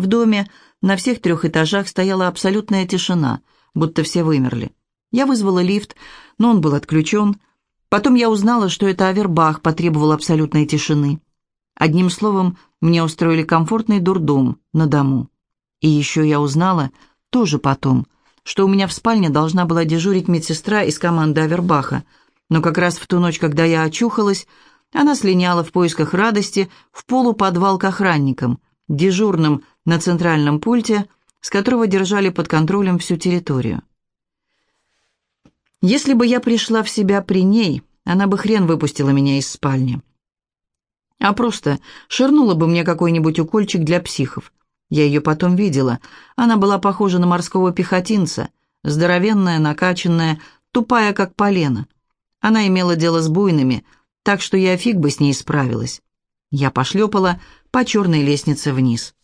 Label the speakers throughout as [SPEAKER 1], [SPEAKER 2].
[SPEAKER 1] В доме на всех трех этажах стояла абсолютная тишина, будто все вымерли. Я вызвала лифт, но он был отключен. Потом я узнала, что это Авербах потребовал абсолютной тишины. Одним словом, мне устроили комфортный дурдом на дому. И еще я узнала, тоже потом, что у меня в спальне должна была дежурить медсестра из команды Авербаха, но как раз в ту ночь, когда я очухалась, она слиняла в поисках радости в полуподвал к охранникам, дежурным на центральном пульте, с которого держали под контролем всю территорию. Если бы я пришла в себя при ней, она бы хрен выпустила меня из спальни. А просто ширнула бы мне какой-нибудь укольчик для психов. Я ее потом видела. Она была похожа на морского пехотинца, здоровенная, накачанная, тупая, как полено. Она имела дело с буйными, так что я фиг бы с ней справилась. Я пошлепала по черной лестнице вниз.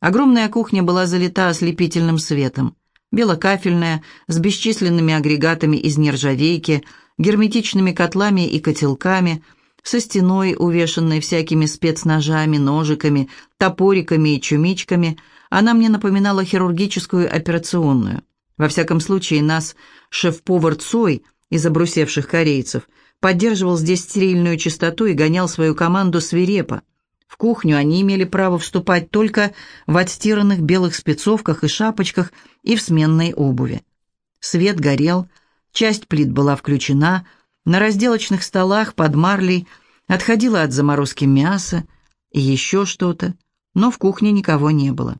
[SPEAKER 1] Огромная кухня была залита ослепительным светом белокафельная, с бесчисленными агрегатами из нержавейки, герметичными котлами и котелками, со стеной, увешанной всякими спецножами, ножиками, топориками и чумичками, она мне напоминала хирургическую операционную. Во всяком случае, нас шеф-повар Цой из обрусевших корейцев поддерживал здесь стерильную чистоту и гонял свою команду свирепо. В кухню они имели право вступать только в отстиранных белых спецовках и шапочках и в сменной обуви. Свет горел, часть плит была включена, на разделочных столах под марлей отходило от заморозки мясо и еще что-то, но в кухне никого не было.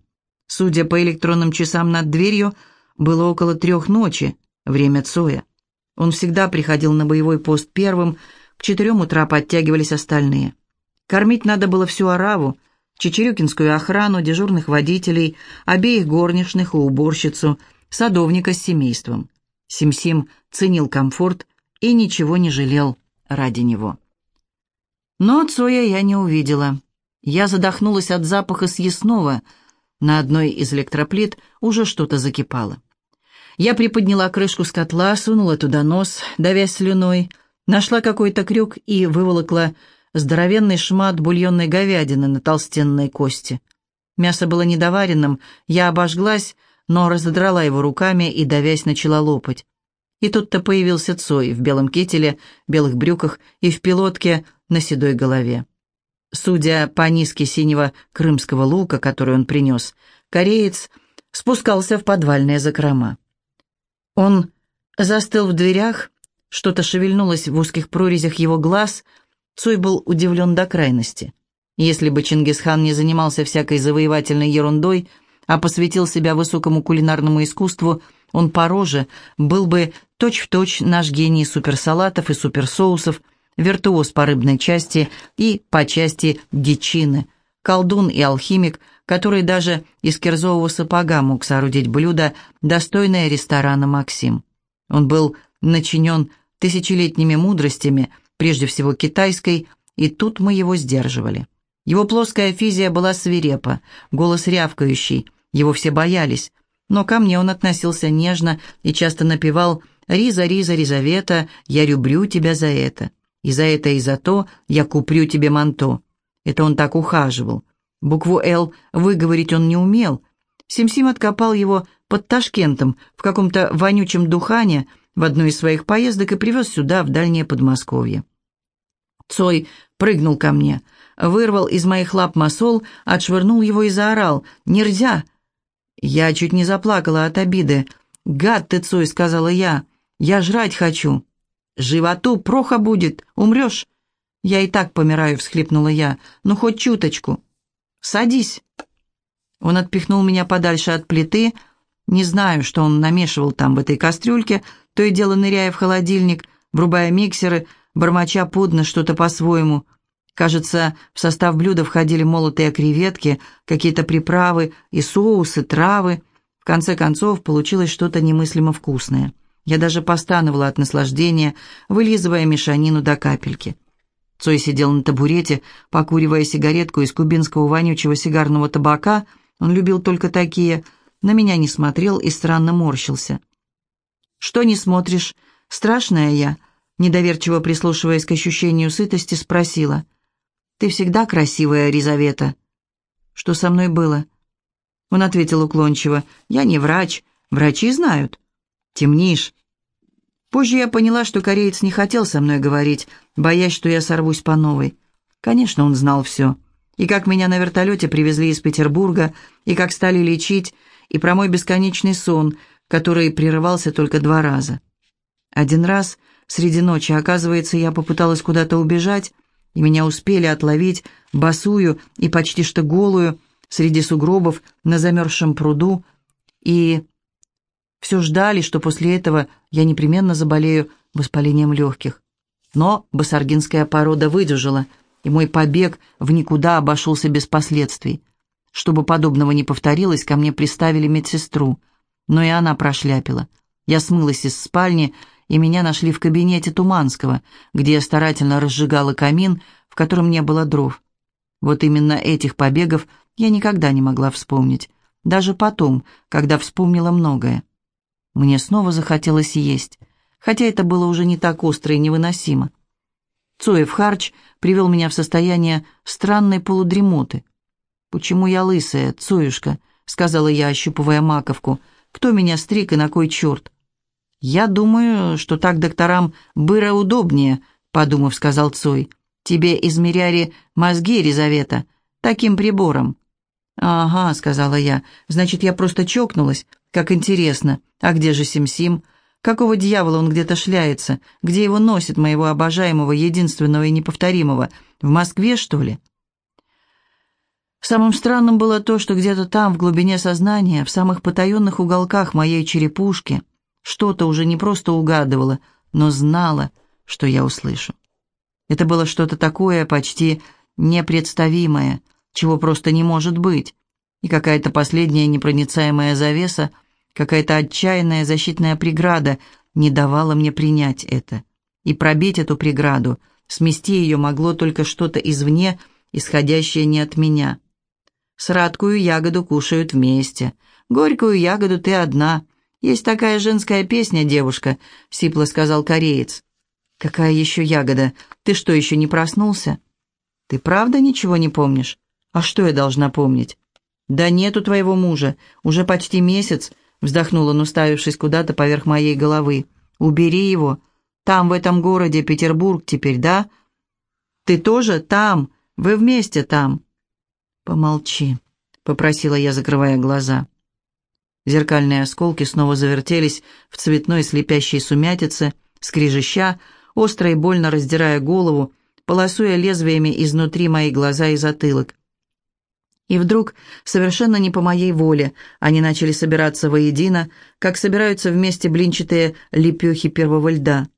[SPEAKER 1] Судя по электронным часам над дверью, было около трех ночи, время Цоя. Он всегда приходил на боевой пост первым, к четырем утра подтягивались остальные. Кормить надо было всю ораву, чечерюкинскую охрану, дежурных водителей, обеих горничных и уборщицу, садовника с семейством. Сим-Сим ценил комфорт и ничего не жалел ради него. Но Цоя я не увидела. Я задохнулась от запаха съестного. На одной из электроплит уже что-то закипало. Я приподняла крышку с котла, сунула туда нос, давясь слюной, нашла какой-то крюк и выволокла здоровенный шмат бульонной говядины на толстенной кости. Мясо было недоваренным, я обожглась, но разодрала его руками и, давясь, начала лопать. И тут-то появился Цой в белом кителе, белых брюках и в пилотке на седой голове. Судя по низке синего крымского лука, который он принес, кореец спускался в подвальные закрома. Он застыл в дверях, что-то шевельнулось в узких прорезях его глаз — Цой был удивлен до крайности. Если бы Чингисхан не занимался всякой завоевательной ерундой, а посвятил себя высокому кулинарному искусству, он по роже был бы точь-в-точь точь наш гений суперсалатов и суперсоусов, виртуоз по рыбной части и по части дичины, колдун и алхимик, который даже из кирзового сапога мог соорудить блюдо, достойное ресторана «Максим». Он был начинен тысячелетними мудростями – прежде всего китайской, и тут мы его сдерживали. Его плоская физия была свирепа, голос рявкающий, его все боялись, но ко мне он относился нежно и часто напевал «Риза, Риза, Ризавета, я люблю тебя за это, и за это и за то я куплю тебе манто». Это он так ухаживал. Букву «Л» выговорить он не умел. Сим-Сим откопал его под Ташкентом в каком-то вонючем духане в одну из своих поездок и привез сюда, в дальнее Подмосковье. Цой прыгнул ко мне, вырвал из моих лап масол, отшвырнул его и заорал «Нельзя!». Я чуть не заплакала от обиды. «Гад ты, Цой!» — сказала я. «Я жрать хочу!» «Животу проха будет, умрешь!» «Я и так помираю», — всхлипнула я. «Ну, хоть чуточку». «Садись». Он отпихнул меня подальше от плиты. Не знаю, что он намешивал там в этой кастрюльке, то и дело ныряя в холодильник, врубая миксеры — бормоча подно что-то по-своему. Кажется, в состав блюда входили молотые креветки, какие-то приправы и соусы, травы. В конце концов, получилось что-то немыслимо вкусное. Я даже постановала от наслаждения, вылизывая мешанину до капельки. Цой сидел на табурете, покуривая сигаретку из кубинского вонючего сигарного табака. Он любил только такие. На меня не смотрел и странно морщился. «Что не смотришь? Страшная я?» Недоверчиво прислушиваясь к ощущению сытости, спросила. «Ты всегда красивая, Ризавета». «Что со мной было?» Он ответил уклончиво. «Я не врач. Врачи знают». «Темнишь». Позже я поняла, что кореец не хотел со мной говорить, боясь, что я сорвусь по новой. Конечно, он знал все. И как меня на вертолете привезли из Петербурга, и как стали лечить, и про мой бесконечный сон, который прерывался только два раза. Один раз среди ночи, оказывается, я попыталась куда-то убежать, и меня успели отловить, босую и почти что голую, среди сугробов на замерзшем пруду, и все ждали, что после этого я непременно заболею воспалением легких. Но басаргинская порода выдержала, и мой побег в никуда обошелся без последствий. Чтобы подобного не повторилось, ко мне приставили медсестру, но и она прошляпила. Я смылась из спальни, и меня нашли в кабинете Туманского, где я старательно разжигала камин, в котором не было дров. Вот именно этих побегов я никогда не могла вспомнить, даже потом, когда вспомнила многое. Мне снова захотелось есть, хотя это было уже не так остро и невыносимо. Цоев харч привел меня в состояние странной полудремоты. «Почему я лысая, Цоюшка?» — сказала я, ощупывая маковку. «Кто меня стриг и на кой черт?» «Я думаю, что так докторам быра удобнее», — подумав, сказал Цой. «Тебе измеряли мозги, Елизавета, таким прибором». «Ага», — сказала я, — «значит, я просто чокнулась. Как интересно. А где же Сим-Сим? Какого дьявола он где-то шляется? Где его носит, моего обожаемого, единственного и неповторимого? В Москве, что ли?» Самым странным было то, что где-то там, в глубине сознания, в самых потаенных уголках моей черепушки, что-то уже не просто угадывало, но знало, что я услышу. Это было что-то такое почти непредставимое, чего просто не может быть, и какая-то последняя непроницаемая завеса, какая-то отчаянная защитная преграда не давала мне принять это. И пробить эту преграду, смести ее могло только что-то извне, исходящее не от меня. Сладкую ягоду кушают вместе, горькую ягоду ты одна. Есть такая женская песня, девушка, — сипло сказал кореец. Какая еще ягода? Ты что, еще не проснулся? Ты правда ничего не помнишь? А что я должна помнить? Да нету твоего мужа, уже почти месяц, вздохнул он, уставившись куда-то поверх моей головы. Убери его. Там, в этом городе, Петербург теперь, да? Ты тоже там, вы вместе там. Помолчи, попросила я, закрывая глаза. Зеркальные осколки снова завертелись в цветной слепящей сумятице, скрижища, остро и больно раздирая голову, полосуя лезвиями изнутри мои глаза и затылок. И вдруг, совершенно не по моей воле, они начали собираться воедино, как собираются вместе блинчатые лепехи первого льда.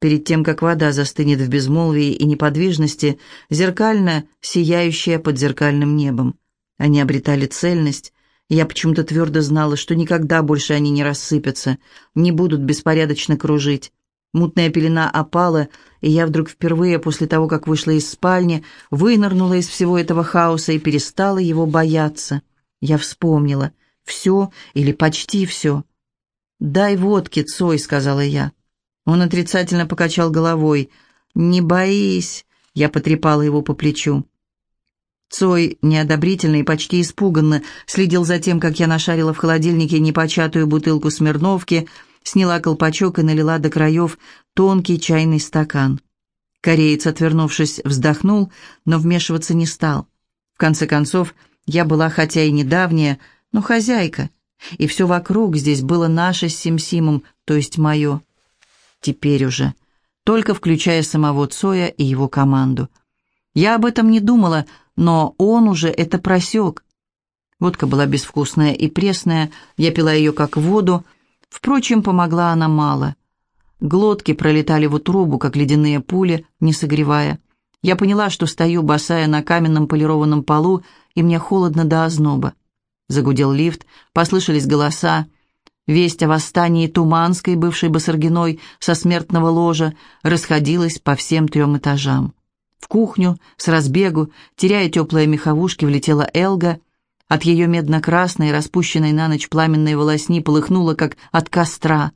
[SPEAKER 1] Перед тем, как вода застынет в безмолвии и неподвижности, зеркально сияющая под зеркальным небом. Они обретали цельность, я почему-то твердо знала, что никогда больше они не рассыпятся, не будут беспорядочно кружить. Мутная пелена опала, и я вдруг впервые после того, как вышла из спальни, вынырнула из всего этого хаоса и перестала его бояться. Я вспомнила. Все или почти все. «Дай водки, Цой», — сказала я. Он отрицательно покачал головой. «Не боись», — я потрепала его по плечу. Цой, неодобрительно и почти испуганно, следил за тем, как я нашарила в холодильнике непочатую бутылку Смирновки — сняла колпачок и налила до краев тонкий чайный стакан. Кореец, отвернувшись, вздохнул, но вмешиваться не стал. В конце концов, я была хотя и недавняя, но хозяйка, и все вокруг здесь было наше с Сим-Симом, то есть мое. Теперь уже, только включая самого Цоя и его команду. Я об этом не думала, но он уже это просек. Водка была безвкусная и пресная, я пила ее как воду, Впрочем, помогла она мало. Глотки пролетали в утробу, как ледяные пули, не согревая. Я поняла, что стою босая на каменном полированном полу, и мне холодно до озноба. Загудел лифт, послышались голоса. Весть о восстании Туманской, бывшей Басаргиной, со смертного ложа, расходилась по всем трем этажам. В кухню, с разбегу, теряя теплые меховушки, влетела Элга — от ее медно-красной, распущенной на ночь пламенной волосни полыхнуло, как от костра.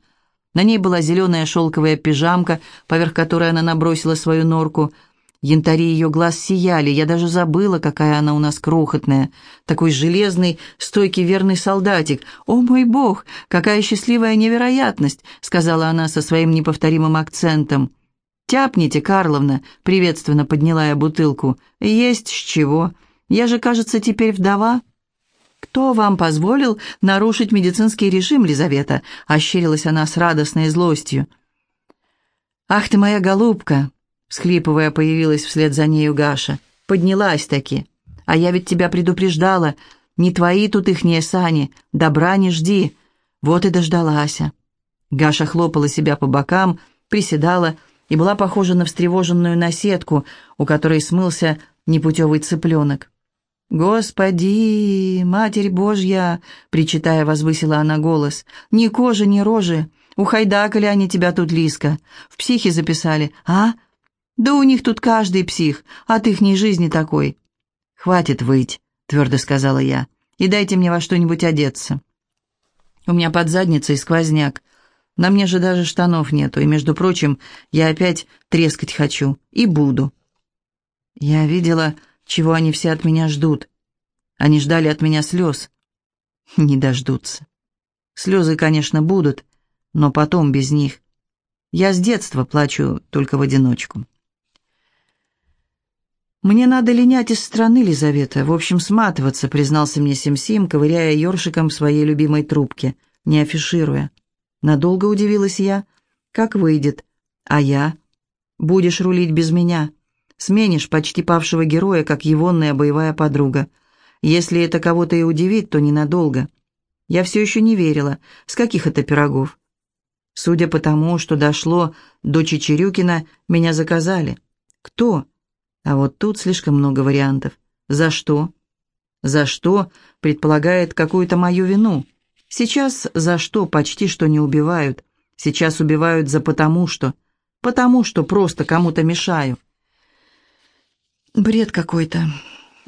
[SPEAKER 1] На ней была зеленая шелковая пижамка, поверх которой она набросила свою норку. Янтари ее глаз сияли, я даже забыла, какая она у нас крохотная. Такой железный, стойкий, верный солдатик. «О мой бог, какая счастливая невероятность!» — сказала она со своим неповторимым акцентом. «Тяпните, Карловна!» — приветственно подняла я бутылку. «Есть с чего. Я же, кажется, теперь вдова». «Кто вам позволил нарушить медицинский режим, Лизавета?» — ощерилась она с радостной злостью. «Ах ты моя голубка!» Всхлипывая, появилась вслед за нею Гаша. «Поднялась-таки. А я ведь тебя предупреждала. Не твои тут ихние сани. Добра не жди. Вот и дождалась». Гаша хлопала себя по бокам, приседала и была похожа на встревоженную наседку, у которой смылся непутевый цыпленок. «Господи, Матерь Божья!» — причитая, возвысила она голос. «Ни кожи, ни рожи! Ухайдакали они тебя тут, Лиска! В психи записали, а?» Да у них тут каждый псих, от ихней жизни такой. Хватит выть, твердо сказала я, и дайте мне во что-нибудь одеться. У меня под задницей сквозняк. На мне же даже штанов нету, и, между прочим, я опять трескать хочу. И буду. Я видела, чего они все от меня ждут. Они ждали от меня слез. Не дождутся. Слезы, конечно, будут, но потом без них. Я с детства плачу только в одиночку. «Мне надо линять из страны, Лизавета, в общем, сматываться», признался мне Сим-Сим, ковыряя ёршиком своей любимой трубке, не афишируя. Надолго удивилась я. «Как выйдет? А я? Будешь рулить без меня. Сменишь почти павшего героя, как егонная боевая подруга. Если это кого-то и удивит, то ненадолго. Я все еще не верила. С каких это пирогов? Судя по тому, что дошло до Чечерюкина, меня заказали. Кто?» А вот тут слишком много вариантов. За что? За что предполагает какую-то мою вину. Сейчас за что почти что не убивают. Сейчас убивают за потому что. Потому что просто кому-то мешаю. Бред какой-то.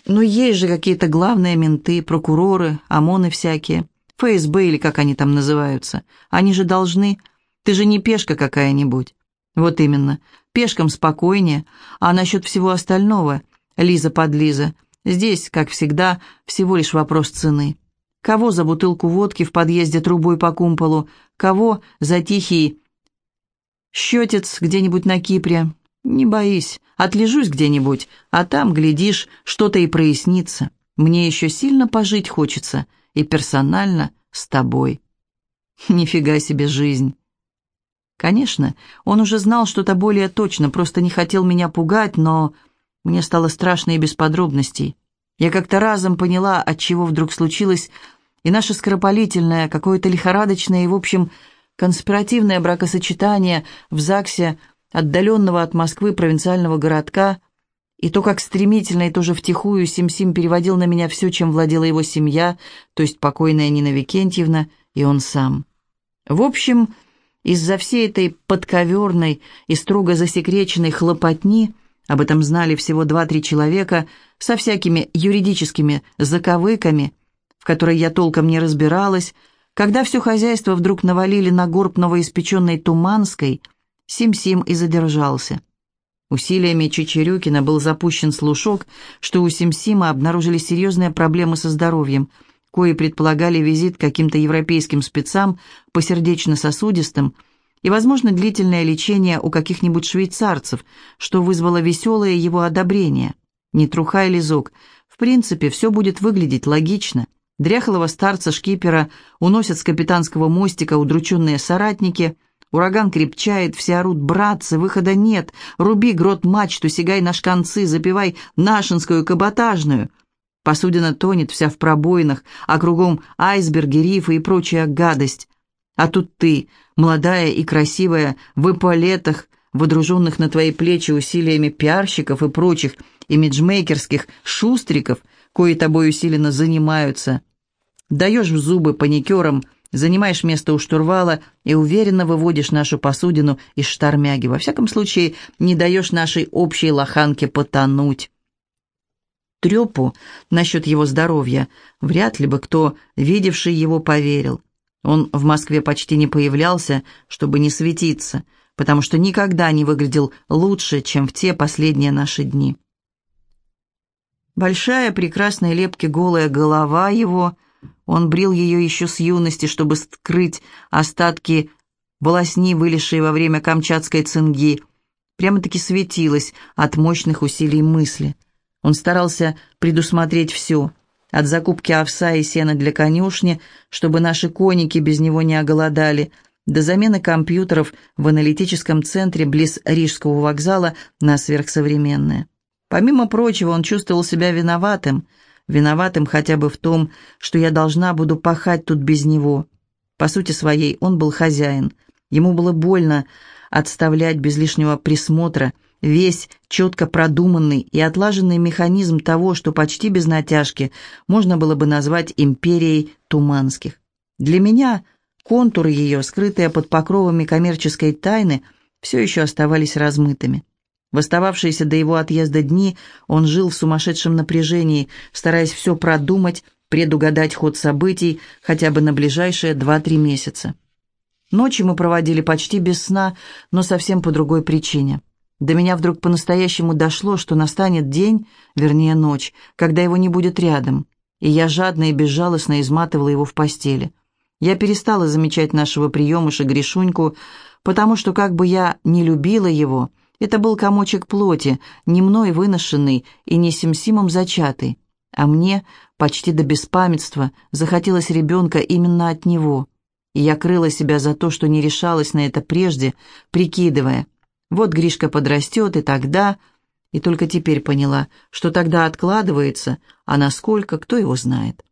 [SPEAKER 1] Ну, есть же какие-то главные менты, прокуроры, ОМОНы всякие. ФСБ или как они там называются. Они же должны... Ты же не пешка какая-нибудь. Вот именно. Пешкам спокойнее. А насчет всего остального, Лиза под Лиза, здесь, как всегда, всего лишь вопрос цены. Кого за бутылку водки в подъезде трубой по кумполу, кого за тихий счетец где-нибудь на Кипре. Не боись, отлежусь где-нибудь, а там, глядишь, что-то и прояснится. Мне еще сильно пожить хочется, и персонально с тобой. Нифига себе жизнь. Конечно, он уже знал что-то более точно, просто не хотел меня пугать, но мне стало страшно и без подробностей. Я как-то разом поняла, от чего вдруг случилось, и наше скоропалительное, какое-то лихорадочное и, в общем, конспиративное бракосочетание в ЗАГСе отдаленного от Москвы провинциального городка, и то, как стремительно и тоже втихую Сим-Сим переводил на меня все, чем владела его семья, то есть покойная Нина Викентьевна и он сам. В общем, из-за всей этой подковерной и строго засекреченной хлопотни об этом знали всего два-три человека со всякими юридическими заковыками, в которой я толком не разбиралась, когда все хозяйство вдруг навалили на горб новоиспеченной Туманской, Сим-Сим и задержался. Усилиями Чечерюкина был запущен слушок, что у Сим-Сима обнаружили серьезные проблемы со здоровьем – кои предполагали визит каким-то европейским спецам по сердечно-сосудистым и, возможно, длительное лечение у каких-нибудь швейцарцев, что вызвало веселое его одобрение. Не труха или зог. В принципе, все будет выглядеть логично. Дряхлого старца-шкипера уносят с капитанского мостика удрученные соратники, ураган крепчает, все орут «Братцы, выхода нет! Руби грот мачту, сигай на шканцы, запивай нашинскую каботажную!» Посудина тонет вся в пробоинах, а кругом айсберги, рифы и прочая гадость. А тут ты, молодая и красивая, в эполетах, водруженных на твои плечи усилиями пиарщиков и прочих имиджмейкерских шустриков, кои тобой усиленно занимаются. Даешь в зубы паникерам, занимаешь место у штурвала и уверенно выводишь нашу посудину из штормяги. Во всяком случае, не даешь нашей общей лоханке потонуть трепу насчет его здоровья, вряд ли бы кто, видевший его, поверил. Он в Москве почти не появлялся, чтобы не светиться, потому что никогда не выглядел лучше, чем в те последние наши дни. Большая, прекрасная лепки голая голова его, он брил ее еще с юности, чтобы скрыть остатки волосни, вылезшие во время камчатской цинги, прямо-таки светилась от мощных усилий мысли. Он старался предусмотреть все, от закупки овса и сена для конюшни, чтобы наши коники без него не оголодали, до замены компьютеров в аналитическом центре близ Рижского вокзала на сверхсовременное. Помимо прочего, он чувствовал себя виноватым, виноватым хотя бы в том, что я должна буду пахать тут без него. По сути своей, он был хозяин. Ему было больно отставлять без лишнего присмотра весь четко продуманный и отлаженный механизм того, что почти без натяжки можно было бы назвать империей Туманских. Для меня контуры ее, скрытые под покровами коммерческой тайны, все еще оставались размытыми. В остававшиеся до его отъезда дни он жил в сумасшедшем напряжении, стараясь все продумать, предугадать ход событий хотя бы на ближайшие два-три месяца. Ночи мы проводили почти без сна, но совсем по другой причине. До меня вдруг по-настоящему дошло, что настанет день, вернее ночь, когда его не будет рядом, и я жадно и безжалостно изматывала его в постели. Я перестала замечать нашего приемыша Гришуньку, потому что как бы я не любила его, это был комочек плоти, не мной выношенный и не Симсимом зачатый, а мне почти до беспамятства захотелось ребенка именно от него — и я крыла себя за то, что не решалась на это прежде, прикидывая. Вот Гришка подрастет, и тогда... И только теперь поняла, что тогда откладывается, а насколько, кто его знает.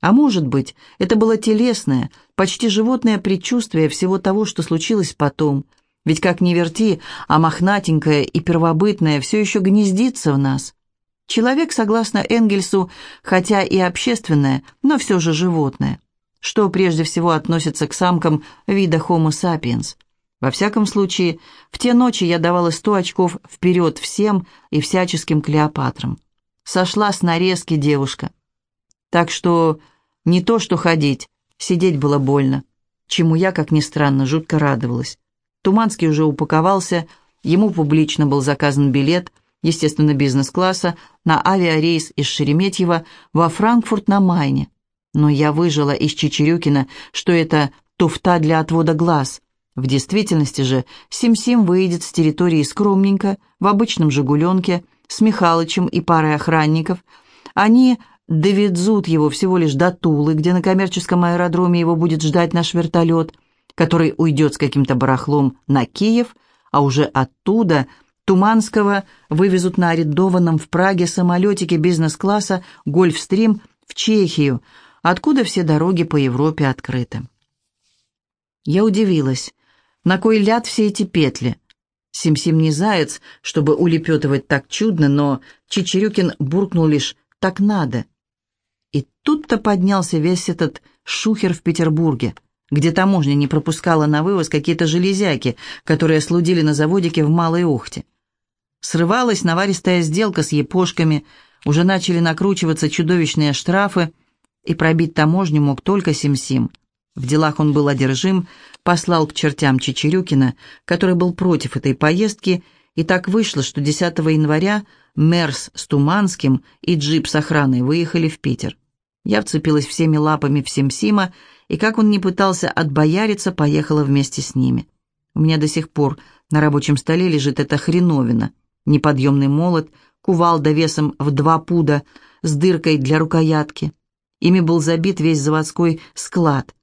[SPEAKER 1] А может быть, это было телесное, почти животное предчувствие всего того, что случилось потом. Ведь как ни верти, а мохнатенькое и первобытное все еще гнездится в нас. Человек, согласно Энгельсу, хотя и общественное, но все же животное что прежде всего относится к самкам вида Homo sapiens. Во всяком случае, в те ночи я давала сто очков вперед всем и всяческим Клеопатрам. Сошла с нарезки девушка. Так что не то что ходить, сидеть было больно, чему я, как ни странно, жутко радовалась. Туманский уже упаковался, ему публично был заказан билет, естественно, бизнес-класса, на авиарейс из Шереметьево во Франкфурт на Майне. Но я выжила из Чечерюкина, что это туфта для отвода глаз. В действительности же Сим-Сим выйдет с территории скромненько, в обычном «Жигуленке», с Михалычем и парой охранников. Они доведут его всего лишь до Тулы, где на коммерческом аэродроме его будет ждать наш вертолет, который уйдет с каким-то барахлом на Киев, а уже оттуда Туманского вывезут на арендованном в Праге самолетике бизнес-класса «Гольфстрим» в Чехию, откуда все дороги по Европе открыты. Я удивилась, на кой ляд все эти петли? Сим-Сим не заяц, чтобы улепетывать так чудно, но Чечерюкин буркнул лишь «так надо». И тут-то поднялся весь этот шухер в Петербурге, где таможня не пропускала на вывоз какие-то железяки, которые слудили на заводике в Малой Охте. Срывалась наваристая сделка с епошками, уже начали накручиваться чудовищные штрафы, и пробить таможню мог только Сим-Сим. В делах он был одержим, послал к чертям Чечерюкина, который был против этой поездки, и так вышло, что 10 января Мерс с Туманским и джип с охраной выехали в Питер. Я вцепилась всеми лапами в Сим-Сима, и как он не пытался отбояриться, поехала вместе с ними. У меня до сих пор на рабочем столе лежит эта хреновина. Неподъемный молот, кувалда весом в два пуда с дыркой для рукоятки. Ими был забит весь заводской склад.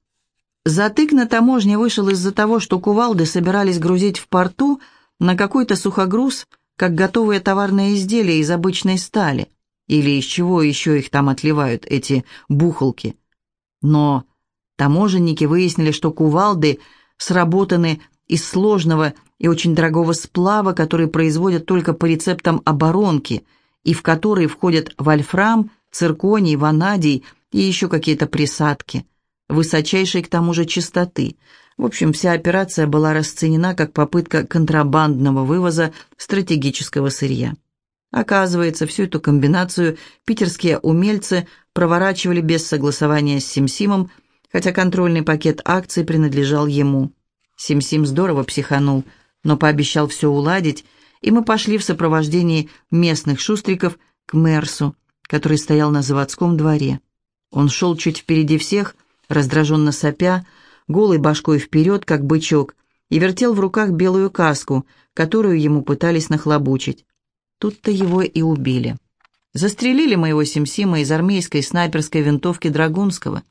[SPEAKER 1] Затык на таможне вышел из-за того, что кувалды собирались грузить в порту на какой-то сухогруз, как готовые товарные изделия из обычной стали, или из чего еще их там отливают, эти бухалки. Но таможенники выяснили, что кувалды сработаны из сложного и очень дорогого сплава, который производят только по рецептам оборонки, и в который входят вольфрам, цирконий, ванадий – и еще какие-то присадки, высочайшей к тому же чистоты. В общем, вся операция была расценена как попытка контрабандного вывоза стратегического сырья. Оказывается, всю эту комбинацию питерские умельцы проворачивали без согласования с Симсимом, хотя контрольный пакет акций принадлежал ему. Сим-Сим здорово психанул, но пообещал все уладить, и мы пошли в сопровождении местных шустриков к Мерсу, который стоял на заводском дворе. Он шел чуть впереди всех, раздраженно сопя, голой башкой вперед, как бычок, и вертел в руках белую каску, которую ему пытались нахлобучить. Тут-то его и убили. Застрелили моего Симсима из армейской снайперской винтовки Драгунского.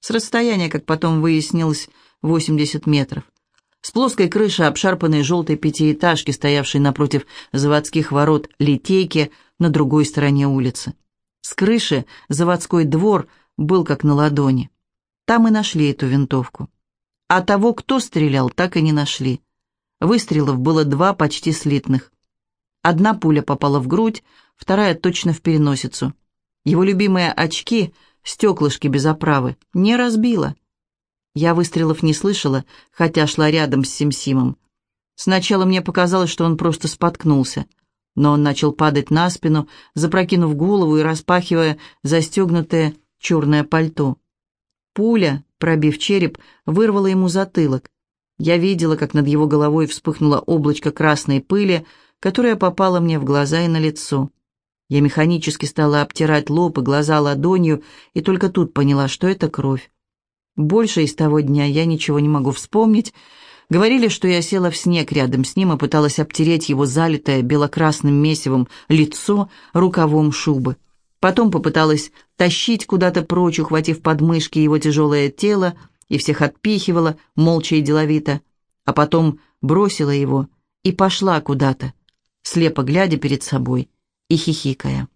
[SPEAKER 1] С расстояния, как потом выяснилось, 80 метров. С плоской крыши обшарпанной желтой пятиэтажки, стоявшей напротив заводских ворот литейки на другой стороне улицы. С крыши заводской двор был как на ладони. Там и нашли эту винтовку. А того, кто стрелял, так и не нашли. Выстрелов было два почти слитных. Одна пуля попала в грудь, вторая точно в переносицу. Его любимые очки, стеклышки без оправы, не разбила. Я выстрелов не слышала, хотя шла рядом с Симсимом. Сначала мне показалось, что он просто споткнулся, но он начал падать на спину, запрокинув голову и распахивая застегнутое черное пальто. Пуля, пробив череп, вырвала ему затылок. Я видела, как над его головой вспыхнуло облачко красной пыли, которая попала мне в глаза и на лицо. Я механически стала обтирать лоб и глаза ладонью, и только тут поняла, что это кровь. Больше из того дня я ничего не могу вспомнить. Говорили, что я села в снег рядом с ним и пыталась обтереть его залитое белокрасным месивом лицо рукавом шубы. Потом попыталась тащить куда-то прочь, ухватив подмышки его тяжелое тело, и всех отпихивала, молча и деловито, а потом бросила его и пошла куда-то, слепо глядя перед собой и хихикая.